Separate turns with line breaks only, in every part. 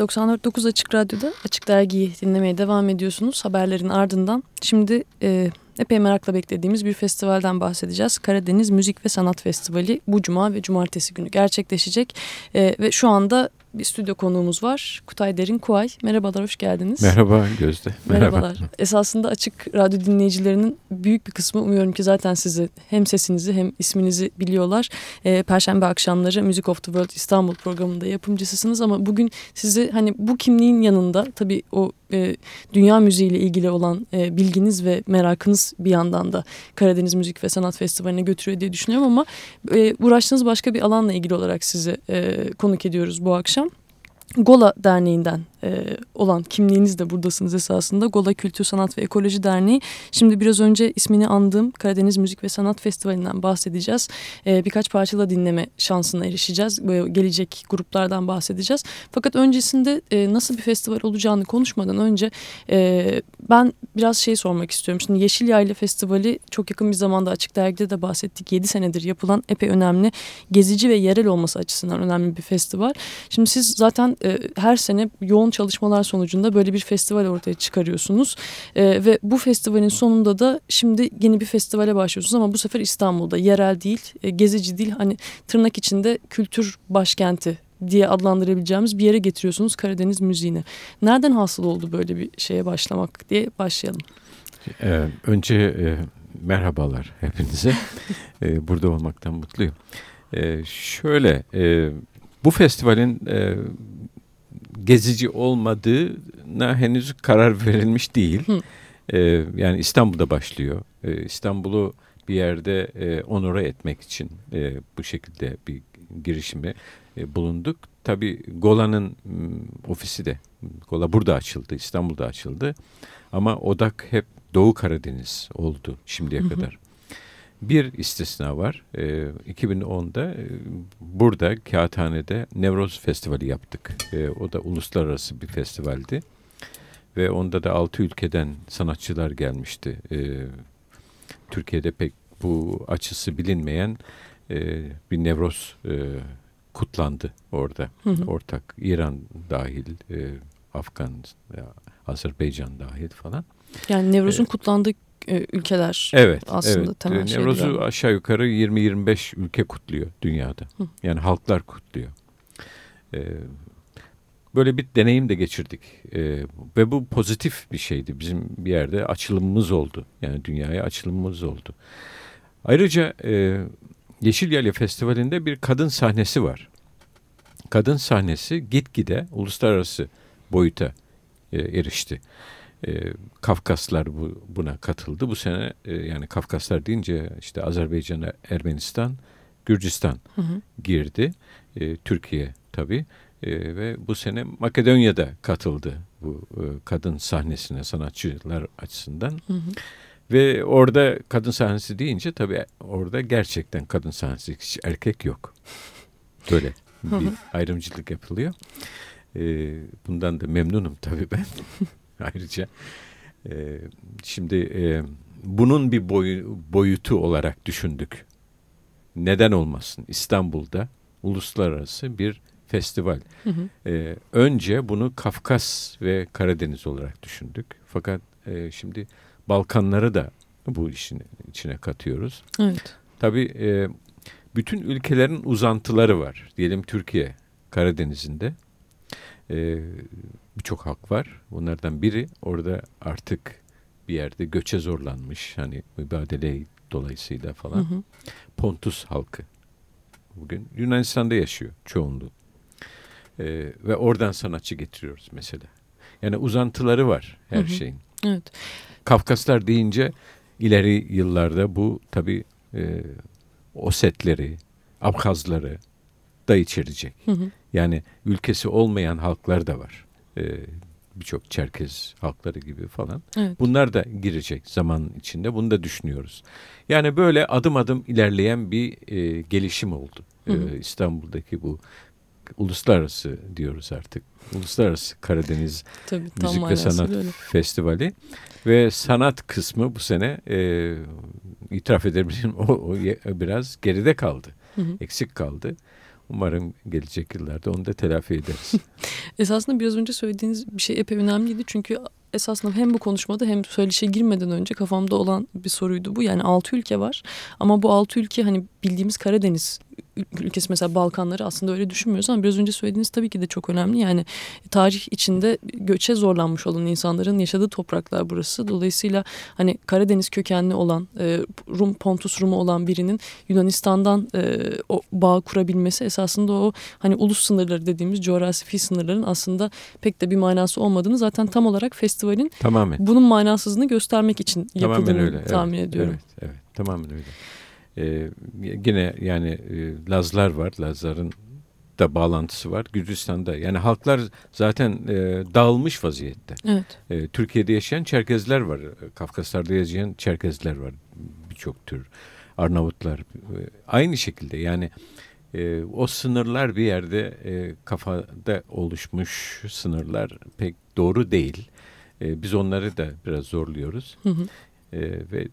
Evet 94.9 Açık Radyo'da Açık Dergi'yi dinlemeye devam ediyorsunuz haberlerin ardından. Şimdi e, epey merakla beklediğimiz bir festivalden bahsedeceğiz. Karadeniz Müzik ve Sanat Festivali bu cuma ve cumartesi günü gerçekleşecek. E, ve şu anda bir stüdyo konuğumuz var. Kutay Derin Kuay. Merhabalar, hoş geldiniz.
Merhaba Gözde.
Merhabalar. Esasında Açık Radyo dinleyicilerinin büyük bir kısmı umuyorum ki zaten sizi hem sesinizi hem isminizi biliyorlar. E, Perşembe akşamları Music of the World İstanbul programında yapımcısısınız ama bugün sizi hani bu kimliğin yanında tabii o e, dünya müziğiyle ilgili olan e, bilginiz ve merakınız bir yandan da Karadeniz Müzik ve Sanat Festivali'ne götürüyor diye düşünüyorum ama e, uğraştığınız başka bir alanla ilgili olarak sizi e, konuk ediyoruz bu akşam. Gola Derneği'nden e, olan kimliğiniz de buradasınız esasında. Gola Kültür Sanat ve Ekoloji Derneği. Şimdi biraz önce ismini andığım Karadeniz Müzik ve Sanat Festivali'nden bahsedeceğiz. E, birkaç parçala dinleme şansına erişeceğiz. Böyle gelecek gruplardan bahsedeceğiz. Fakat öncesinde e, nasıl bir festival olacağını konuşmadan önce e, ben biraz şey sormak istiyorum. Şimdi Yeşil Yayla Festivali çok yakın bir zamanda Açık Dergi'de de bahsettik. 7 senedir yapılan epey önemli gezici ve yerel olması açısından önemli bir festival. Şimdi siz zaten e, her sene yoğun çalışmalar sonucunda böyle bir festival ortaya çıkarıyorsunuz. E, ve bu festivalin sonunda da şimdi yeni bir festivale başlıyorsunuz ama bu sefer İstanbul'da yerel değil, e, gezici değil hani tırnak içinde kültür başkenti diye adlandırabileceğimiz bir yere getiriyorsunuz Karadeniz müziğini. Nereden hasıl oldu böyle bir şeye başlamak diye başlayalım.
Ee, önce e, merhabalar hepinize. ee, burada olmaktan mutluyum. Ee, şöyle e, bu festivalin e, gezici olmadığına henüz karar verilmiş değil. Ee, yani İstanbul'da başlıyor. Ee, İstanbul'u bir yerde e, onore etmek için e, bu şekilde bir girişimi e, bulunduk. Tabii Gola'nın ofisi de Gola burada açıldı, İstanbul'da açıldı. Ama odak hep Doğu Karadeniz oldu şimdiye kadar. Bir istisna var. E, 2010'da e, burada Kağıthane'de Nevroz Festivali yaptık. E, o da uluslararası bir festivaldi. Ve onda da altı ülkeden sanatçılar gelmişti. E, Türkiye'de pek bu açısı bilinmeyen e, bir Nevroz e, kutlandı orada. Hı hı. Ortak İran dahil, e, Afgan, Azerbaycan dahil falan.
Yani Nevroz'un ee, kutlandığı ülkeler
evet,
aslında
evet.
temel
şeyler. Nevroz'u aşağı yukarı 20-25 ülke kutluyor dünyada. Hı. Yani halklar kutluyor. Ee, böyle bir deneyim de geçirdik. Ee, ve bu pozitif bir şeydi. Bizim bir yerde açılımımız oldu. Yani dünyaya açılımımız oldu. Ayrıca e, Yeşil Yale Festivali'nde bir kadın sahnesi var. Kadın sahnesi gitgide uluslararası boyuta e, erişti. E, Kafkaslar bu, buna katıldı. Bu sene e, yani Kafkaslar deyince işte Azerbaycan, Ermenistan, Gürcistan hı hı. girdi. E, Türkiye tabii. E, ve bu sene Makedonya'da katıldı bu e, kadın sahnesine sanatçılar açısından. Hı hı. Ve orada kadın sahnesi deyince tabii orada gerçekten kadın sahnesi hiç erkek yok. Böyle bir ayrımcılık yapılıyor. E, bundan da memnunum tabii ben. ayrıca. E, şimdi e, bunun bir boyu, boyutu olarak düşündük. Neden olmasın? İstanbul'da uluslararası bir festival. Hı hı. E, önce bunu Kafkas ve Karadeniz olarak düşündük. Fakat e, şimdi Balkanları da bu işin içine katıyoruz.
Evet.
Tabii e, bütün ülkelerin uzantıları var. Diyelim Türkiye Karadeniz'inde e, birçok halk var. Bunlardan biri orada artık bir yerde göçe zorlanmış. Hani mübadele dolayısıyla falan. Hı hı. Pontus halkı. Bugün Yunanistan'da yaşıyor çoğunluğu. E, ve oradan sanatçı getiriyoruz mesela. Yani uzantıları var her hı hı. şeyin.
Evet.
Kafkaslar deyince ileri yıllarda bu tabi e, Osetleri, Abhazları da içerecek. Hı hı. Yani ülkesi olmayan halklar da var. E, Birçok Çerkez halkları gibi falan. Evet. Bunlar da girecek zaman içinde. Bunu da düşünüyoruz. Yani böyle adım adım ilerleyen bir e, gelişim oldu. Hı hı. E, İstanbul'daki bu uluslararası diyoruz artık. Uluslararası Karadeniz
Tabii,
Müzik ve Sanat öyle. Festivali ve sanat kısmı bu sene e, itiraf edebilirim o, o biraz geride kaldı. Hı hı. Eksik kaldı. Umarım gelecek yıllarda onu da telafi ederiz.
Esasında biraz önce söylediğiniz bir şey epey önemliydi. Çünkü esasında hem bu konuşmada hem söyleşe girmeden önce kafamda olan bir soruydu bu. Yani altı ülke var ama bu altı ülke hani bildiğimiz Karadeniz ülkesi mesela Balkanları aslında öyle düşünmüyoruz ama biraz önce söylediğiniz tabii ki de çok önemli. Yani tarih içinde göçe zorlanmış olan insanların yaşadığı topraklar burası. Dolayısıyla hani Karadeniz kökenli olan e, Rum Pontus Rumu olan birinin Yunanistan'dan e, o bağ kurabilmesi esasında o hani ulus sınırları dediğimiz coğrafi sınırların aslında pek de bir manası olmadığını zaten tam olarak festivalin Tamamen. bunun manasızlığını göstermek için yapıldığını öyle. tahmin
evet,
ediyorum.
Evet, evet, tamamen öyle. Ee, yine yani e, Lazlar var. Lazların da bağlantısı var. Gürcistan'da yani halklar zaten e, dağılmış vaziyette.
Evet.
E, Türkiye'de yaşayan Çerkezler var. Kafkaslar'da yaşayan Çerkezler var. Birçok tür. Arnavutlar. E, aynı şekilde yani e, o sınırlar bir yerde e, kafada oluşmuş sınırlar pek doğru değil. E, biz onları da biraz zorluyoruz. Hı hı. E, ve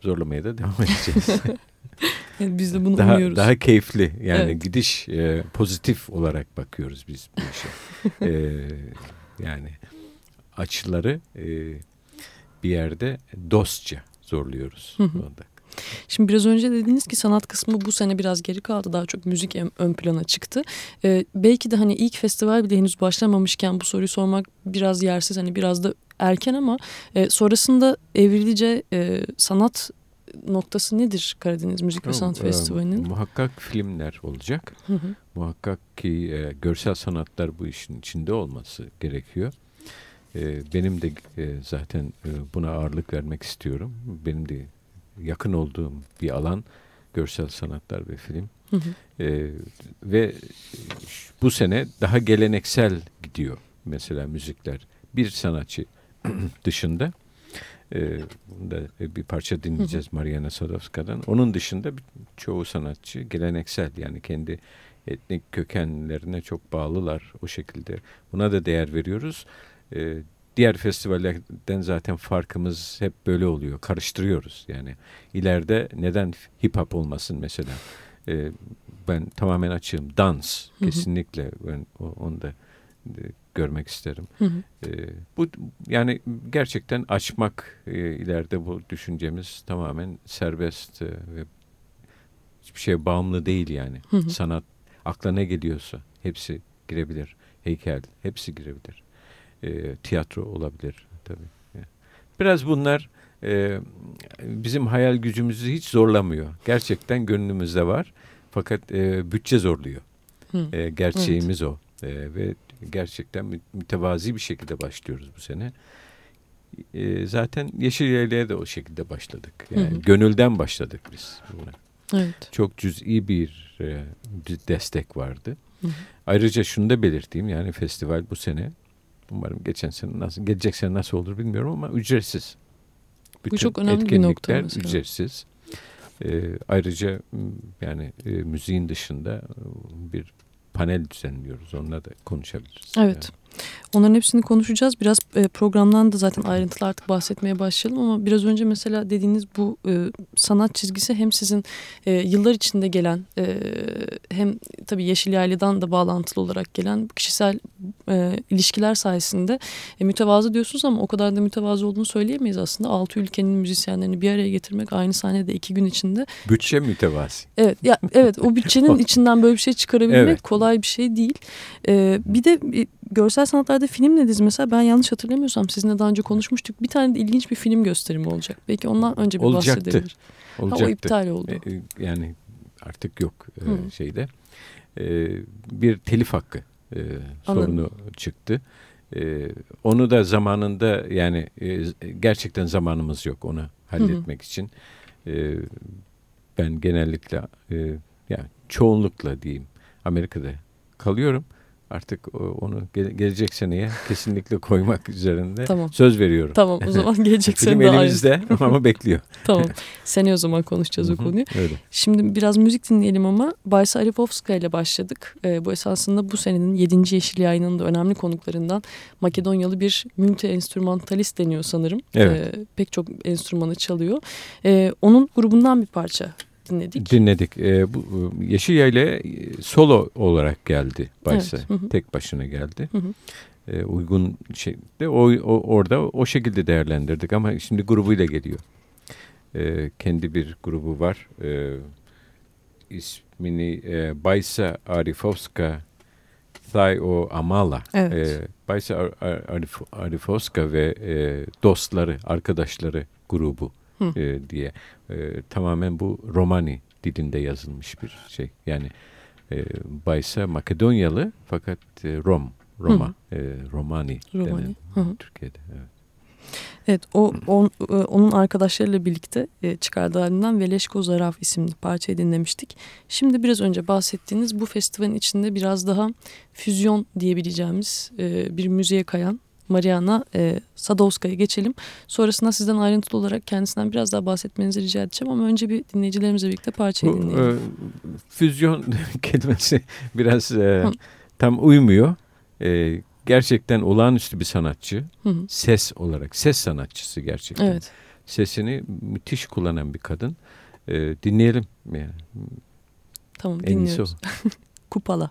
zorlamaya da devam edeceğiz.
yani biz de bunu
daha,
umuyoruz.
Daha keyifli yani evet. gidiş e, pozitif olarak bakıyoruz biz bu işe. e, yani açıları e, bir yerde dostça zorluyoruz. Hı
Şimdi biraz önce dediniz ki sanat kısmı bu sene biraz geri kaldı. Daha çok müzik ön plana çıktı. Ee, belki de hani ilk festival bile henüz başlamamışken bu soruyu sormak biraz yersiz. Hani biraz da erken ama e, sonrasında Evrilice e, sanat noktası nedir Karadeniz Müzik ve Sanat e, Festivali'nin?
Muhakkak filmler olacak. Hı hı. Muhakkak ki e, görsel sanatlar bu işin içinde olması gerekiyor. E, benim de e, zaten e, buna ağırlık vermek istiyorum. Benim de yakın olduğum bir alan görsel sanatlar ve film. Hı hı. E, ve bu sene daha geleneksel gidiyor mesela müzikler. Bir sanatçı dışında e, bunda bir parça dinleyeceğiz. Mariana Sadowska'dan. Onun dışında çoğu sanatçı geleneksel yani kendi etnik kökenlerine çok bağlılar o şekilde. Buna da değer veriyoruz. E, diğer festivallerden zaten farkımız hep böyle oluyor. Karıştırıyoruz yani. ileride neden hip hop olmasın mesela? E, ben tamamen açığım. Dans kesinlikle ben onu da e, görmek isterim. Hı hı. E, bu yani gerçekten açmak e, ileride bu düşüncemiz tamamen serbest e, ve hiçbir şeye bağımlı değil yani. Hı hı. Sanat akla ne geliyorsa hepsi girebilir. Heykel hepsi girebilir. E, tiyatro olabilir tabii. Biraz bunlar e, bizim hayal gücümüzü hiç zorlamıyor. Gerçekten gönlümüzde var. Fakat e, bütçe zorluyor. Hı. E, gerçeğimiz evet. o. E, ve gerçekten mütevazi bir şekilde başlıyoruz bu sene. E, zaten Yeşil Yaylı'ya da o şekilde başladık. Yani hı hı. gönülden başladık biz buna. Evet. Çok cüz'i bir e, destek vardı. Hı hı. Ayrıca şunu da belirteyim yani festival bu sene umarım geçen sene nasıl gelecek sene nasıl olur bilmiyorum ama ücretsiz.
Bütün bu çok önemli bir nokta
mesela. ücretsiz. E, ayrıca yani e, müziğin dışında bir panel düzenliyoruz. Onunla da konuşabiliriz.
Evet. Yani. Onların hepsini konuşacağız. Biraz e, programdan da zaten ayrıntılı artık bahsetmeye başlayalım ama biraz önce mesela dediğiniz bu e, sanat çizgisi hem sizin e, yıllar içinde gelen e, hem tabii Yeşil Yayla'dan da bağlantılı olarak gelen kişisel e, ilişkiler sayesinde e, mütevazı diyorsunuz ama o kadar da mütevazı olduğunu söyleyemeyiz aslında. Altı ülkenin müzisyenlerini bir araya getirmek aynı sahnede iki gün içinde.
Bütçe mütevazı.
Evet, ya, evet o bütçenin içinden böyle bir şey çıkarabilmek evet. kolay bir şey değil. E, bir de görsel sanatlarda film dediniz mesela ben yanlış hatırlamıyorsam sizinle daha önce konuşmuştuk. Bir tane de ilginç bir film gösterimi olacak. Belki ondan önce bir Olacaktı. bahsedebilir.
Olacaktı.
Ha, o iptal oldu.
E, e yani artık yok e, şeyde. E, bir telif hakkı e, sorunu çıktı. E, onu da zamanında yani e, gerçekten zamanımız yok onu halletmek Hı. için. E, ben genellikle e, yani çoğunlukla diyeyim Amerika'da kalıyorum artık onu gelecek seneye kesinlikle koymak üzerinde tamam. söz veriyorum.
Tamam o zaman gelecek sene
Film elimizde ama bekliyor.
tamam. Seni o zaman konuşacağız o konuyu. Öyle. Şimdi biraz müzik dinleyelim ama Baysa Arifovska ile başladık. Ee, bu esasında bu senenin 7. Yeşil Yayını'nın da önemli konuklarından Makedonyalı bir multi enstrümantalist deniyor sanırım. Evet. Ee, pek çok enstrümanı çalıyor. Ee, onun grubundan bir parça
dinledik.
Dinledik. E, bu Yeşil Yayla solo olarak geldi başta. Evet. Hı hı. Tek başına geldi. Hı hı. E, uygun şekilde o, o orada o şekilde değerlendirdik ama şimdi grubuyla geliyor. E, kendi bir grubu var. E, ismini e, Baysa Arifovska Thayo Amala. Evet. E, Baysa Ar Arif Arifovska ve e, dostları, arkadaşları grubu e, diye. E, tamamen bu Romani dilinde yazılmış bir şey. Yani e, Baysa Makedonyalı fakat e, Rom, Roma, e, Romani, Romani. Denen, Türkiye'de. Evet.
Evet o on, e, onun arkadaşlarıyla birlikte e, çıkardığı halinden Veleşko Zaraf isimli parçayı dinlemiştik. Şimdi biraz önce bahsettiğiniz bu festivalin içinde biraz daha füzyon diyebileceğimiz e, bir müziğe kayan Mariana e, Sadowska'ya geçelim. Sonrasında sizden ayrıntılı olarak kendisinden biraz daha bahsetmenizi rica edeceğim ama önce bir dinleyicilerimizle birlikte parçayı Bu, dinleyelim. E,
füzyon kelimesi biraz e, tam uymuyor. E, gerçekten olağanüstü bir sanatçı. Hı hı. Ses olarak, ses sanatçısı gerçekten. Evet. Sesini müthiş kullanan bir kadın. E, dinleyelim. Yani.
Tamam en dinliyoruz. Kupala.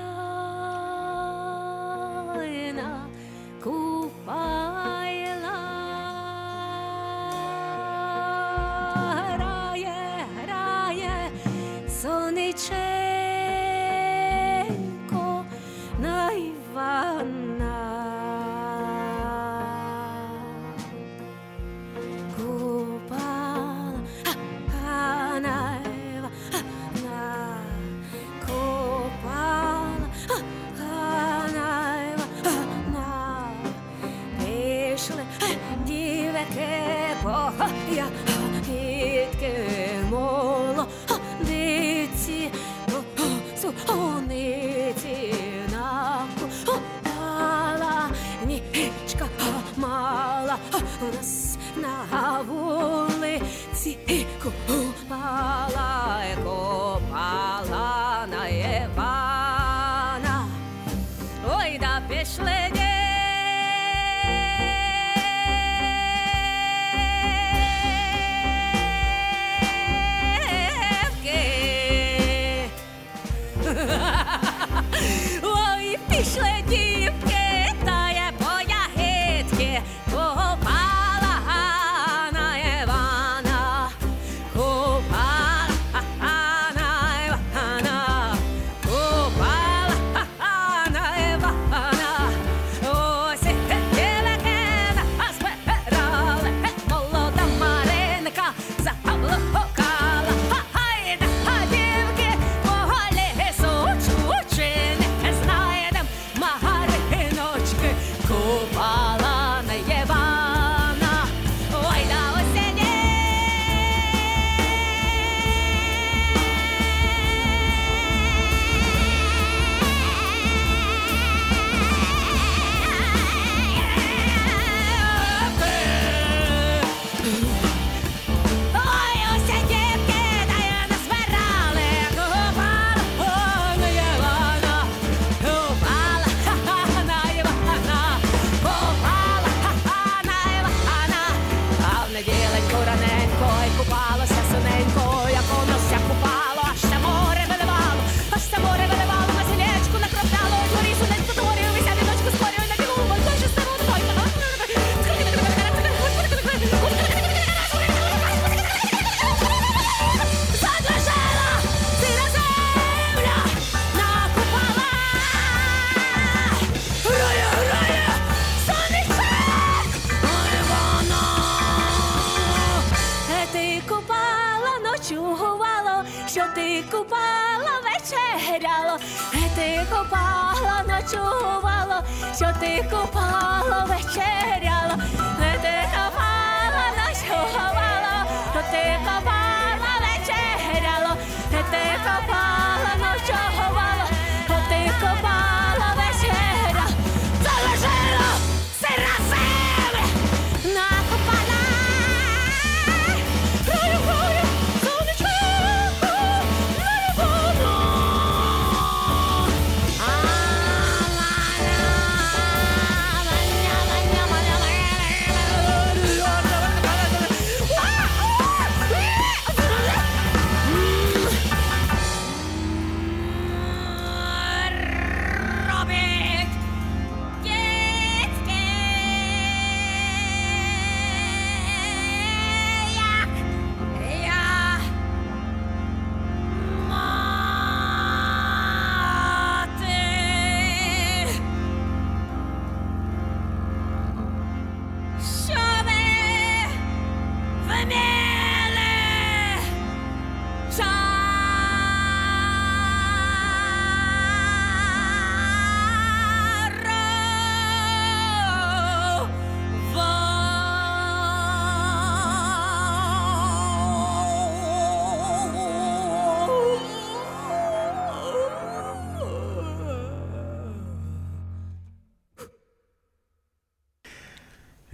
Купала вечеряло, е, ти купало, ночувало, що ти купала вечеряло, е, ти копало, ночувало, що ти копало, вечеряло, е, ти копало.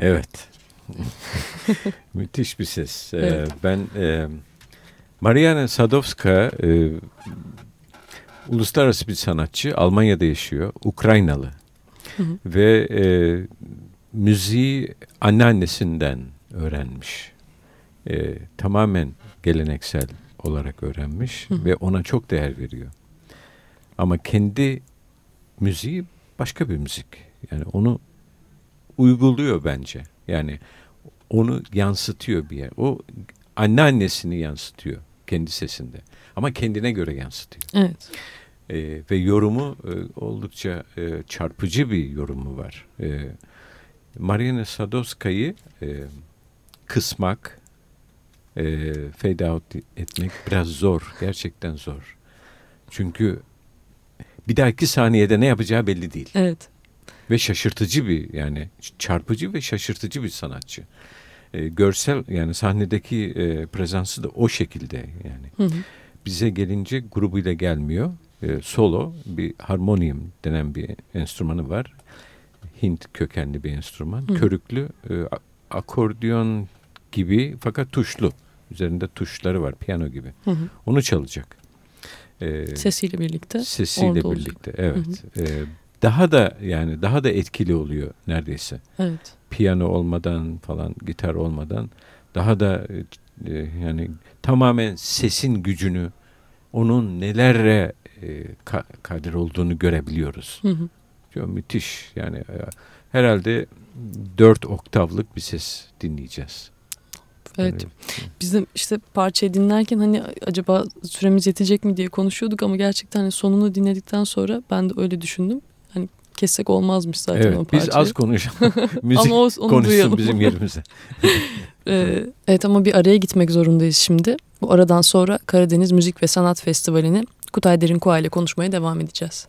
Evet. Müthiş bir ses. Ee,
Evet.
ben e, Mariana Sadowska e, uluslararası bir sanatçı. Almanya'da yaşıyor. Ukraynalı.
Hı hı.
Ve e, müziği anneannesinden öğrenmiş. E, tamamen geleneksel olarak öğrenmiş
Hı hı.
ve ona çok değer veriyor. Ama kendi müziği başka bir müzik. Yani onu uyguluyor bence. Yani onu yansıtıyor bir yer. O anneannesini yansıtıyor kendi sesinde. Ama kendine göre yansıtıyor.
Evet.
Ee, ve yorumu e, oldukça e, çarpıcı bir yorumu var. E, Mariana Sadowska'yı e, kısmak, e, fade out etmek biraz zor. Gerçekten zor. Çünkü bir dahaki saniyede ne yapacağı belli değil.
Evet.
Ve şaşırtıcı bir yani çarpıcı ve şaşırtıcı bir sanatçı. E, görsel yani sahnedeki e, prezansı da o şekilde yani.
Hı hı.
Bize gelince grubuyla gelmiyor. E, solo bir harmonium denen bir enstrümanı var. Hint kökenli bir enstrüman.
Hı.
Körüklü e, a- akordeon gibi fakat tuşlu. Üzerinde tuşları var piyano gibi.
Hı hı.
Onu çalacak. E,
Sesiyle birlikte.
sesiyle
olacak.
birlikte evet. E, daha da yani daha da etkili oluyor neredeyse.
Evet.
Piyano olmadan falan gitar olmadan daha da e, yani tamamen sesin gücünü onun nelere e, ka- kadir olduğunu görebiliyoruz.
Hı hı.
Çok müthiş yani e, herhalde dört oktavlık bir ses dinleyeceğiz.
Evet.
Yani,
Bizim işte parçayı dinlerken hani acaba süremiz yetecek mi diye konuşuyorduk ama gerçekten hani sonunu dinledikten sonra ben de öyle düşündüm. Kessek olmazmış zaten o
evet
parçayı.
biz az konuşalım. Müzik
ama o, onu
konuşsun
duyalım.
bizim yerimize.
Ee, evet ama bir araya gitmek zorundayız şimdi. Bu aradan sonra Karadeniz Müzik ve Sanat Festivali'ni Kutay Derinkoğa ile konuşmaya devam edeceğiz.